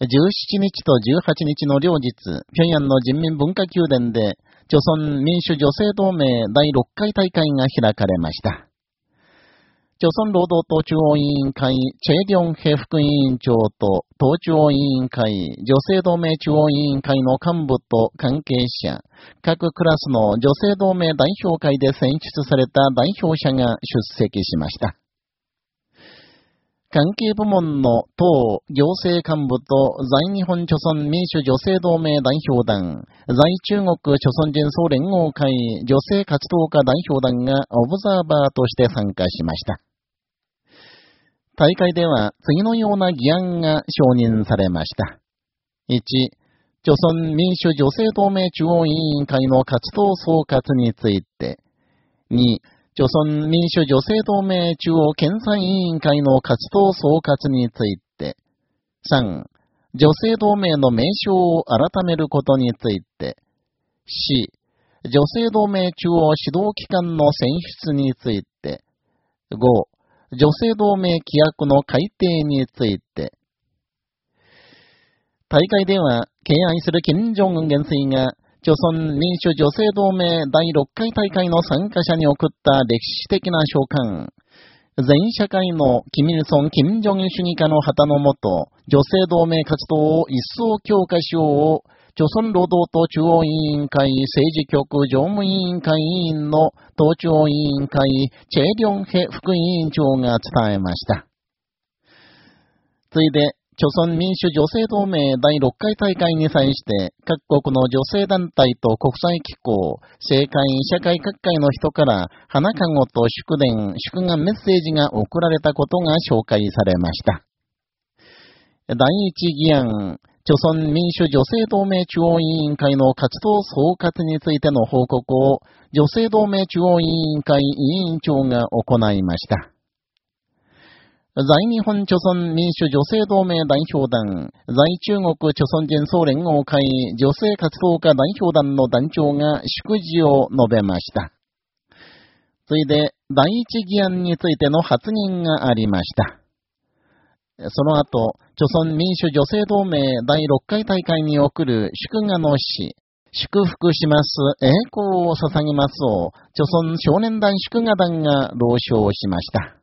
17日と18日の両日、平壌の人民文化宮殿で、朝鮮民主女性同盟第6回大会が開かれました。朝鮮労働党中央委員会、チェ・リョンヘ副委員長と、党中央委員会、女性同盟中央委員会の幹部と関係者、各クラスの女性同盟代表会で選出された代表者が出席しました。関係部門の党、行政幹部と在日本朝鮮民主女性同盟代表団、在中国朝鮮人総連合会女性活動家代表団がオブザーバーとして参加しました。大会では次のような議案が承認されました。1、朝鮮民主女性同盟中央委員会の活動総括について、2、朝鮮民主女性同盟中央検査委員会の活動総括について、3、女性同盟の名称を改めることについて、4、女性同盟中央指導機関の選出について、5、女性同盟規約の改定について、大会では、敬愛する金正恩元帥が、朝鮮民主女性同盟第6回大会の参加者に送った歴史的な召喚。全社会のキミルソン・キム・ジョン主義家の旗のもと、女性同盟活動を一層強化しよう朝鮮労働党中央委員会政治局常務委員会委員の党中央委員会チェ・リョンヘ副委員長が伝えました。ついで、朝鮮民主女性同盟第6回大会に際して、各国の女性団体と国際機構、政界、社会各界の人から、花籠と祝電、祝賀メッセージが送られたことが紹介されました。第一議案、朝鮮民主女性同盟中央委員会の活動総括についての報告を、女性同盟中央委員会委員長が行いました。在日本朝鮮民主女性同盟代表団、在中国朝鮮人総連合会女性活動家代表団の団長が祝辞を述べました。ついで、第一議案についての発言がありました。その後、朝鮮民主女性同盟第6回大会に送る祝賀の詩、祝福します、栄光を捧げますを、朝鮮少年団祝賀団が朗唱しました。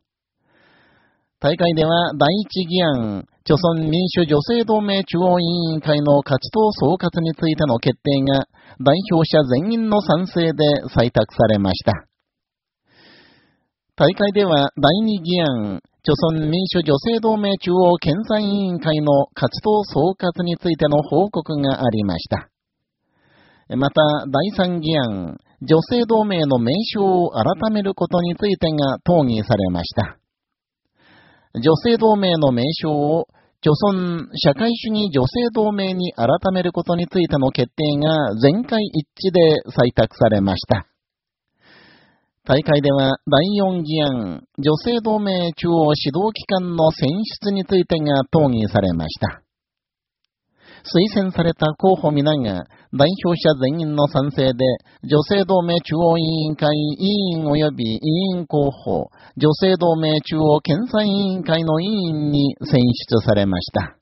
大会では第一議案、朝鮮民主女性同盟中央委員会の活動総括についての決定が代表者全員の賛成で採択されました。大会では第二議案、朝鮮民主女性同盟中央検査委員会の活動総括についての報告がありました。また、第三議案、女性同盟の名称を改めることについてが討議されました。女性同盟の名称を、貯村社会主義女性同盟に改めることについての決定が全会一致で採択されました。大会では第4議案、女性同盟中央指導機関の選出についてが討議されました。推薦された候補皆が代表者全員の賛成で、女性同盟中央委員会委員及び委員候補、女性同盟中央検査委員会の委員に選出されました。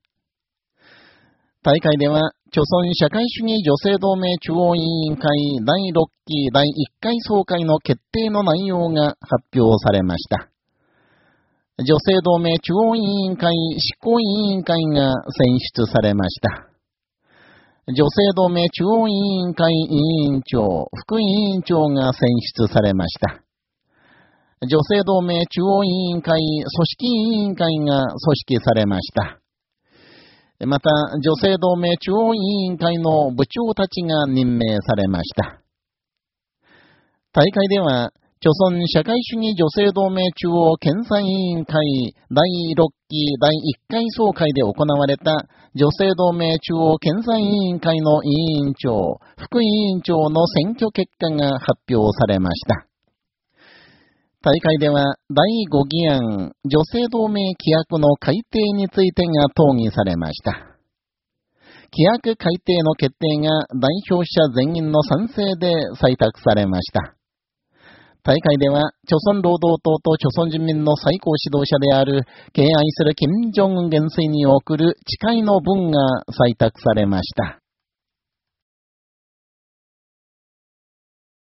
大会では、朝鮮社会主義女性同盟中央委員会第6期第1回総会の決定の内容が発表されました。女性同盟中央委員会執行委員会が選出されました。女性同盟中央委員会委員長、副委員長が選出されました。女性同盟中央委員会組織委員会が組織されました。また、女性同盟中央委員会の部長たちが任命されました。大会では、朝鮮社会主義女性同盟中央検査委員会第6期第1回総会で行われた女性同盟中央検査委員会の委員長、副委員長の選挙結果が発表されました。大会では第5議案、女性同盟規約の改定についてが討議されました。規約改定の決定が代表者全員の賛成で採択されました。大会では、朝鮮労働党と朝鮮人民の最高指導者である、敬愛する金正恩元帥に送る誓いの文が採択されました。